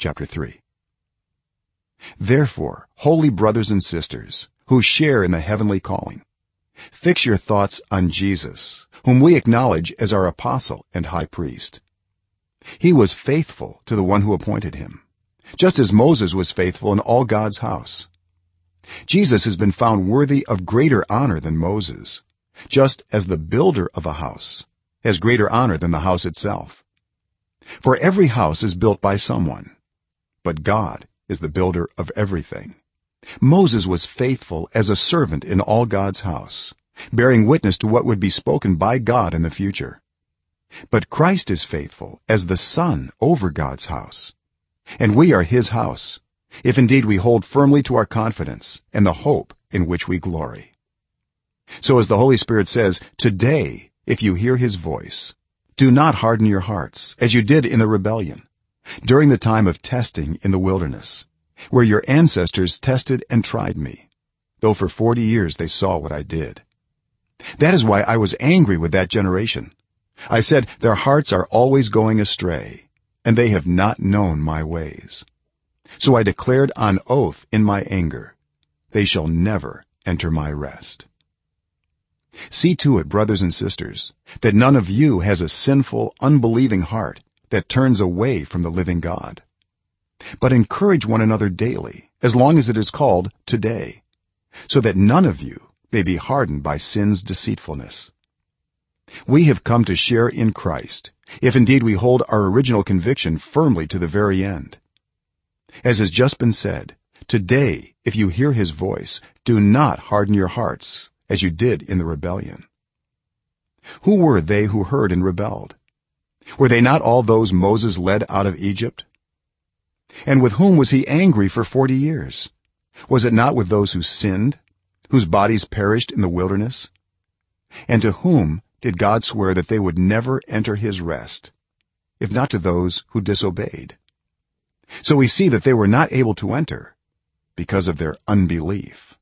chapter 3 therefore holy brothers and sisters who share in the heavenly calling fix your thoughts on jesus whom we acknowledge as our apostle and high priest. He was faithful to the one who appointed him just as moses was faithful in all god's house. Jesus has been found worthy of greater honor than moses just as the builder of a house has greater honor than the house itself. For every house is built by someone but god is the builder of everything. Moses was faithful as a servant in all god's house bearing witness to what would be spoken by god in the future. But christ is faithful as the son over god's house and we are his house if indeed we hold firmly to our confidence and the hope in which we glory. So as the holy spirit says today if you hear his voice do not harden your hearts as you did in the rebellion during the time of testing in the wilderness where your ancestors tested and tried me though for 40 years they saw what i did. That is why i was angry with that generation. I said their hearts are always going astray and they have not known my ways. So i declared on oath in my anger. They shall never enter my rest. See to it brothers and sisters that none of you has a sinful unbelieving heart that turns away from the living god. But encourage one another daily as long as it is called today so that none of you may be hardened by sin's deceitfulness. We have come to share in Christ if indeed we hold our original conviction firmly to the very end. As has just been said today if you hear his voice do not harden your hearts as you did in the rebellion. Who were they who heard and rebelled were they not all those moses led out of egypt? And with whom was he angry for 40 years? Was it not with those who sinned whose bodies perished in the wilderness? And to whom did god swear that they would never enter his rest if not to those who disobeyed? So we see that they were not able to enter because of their unbelief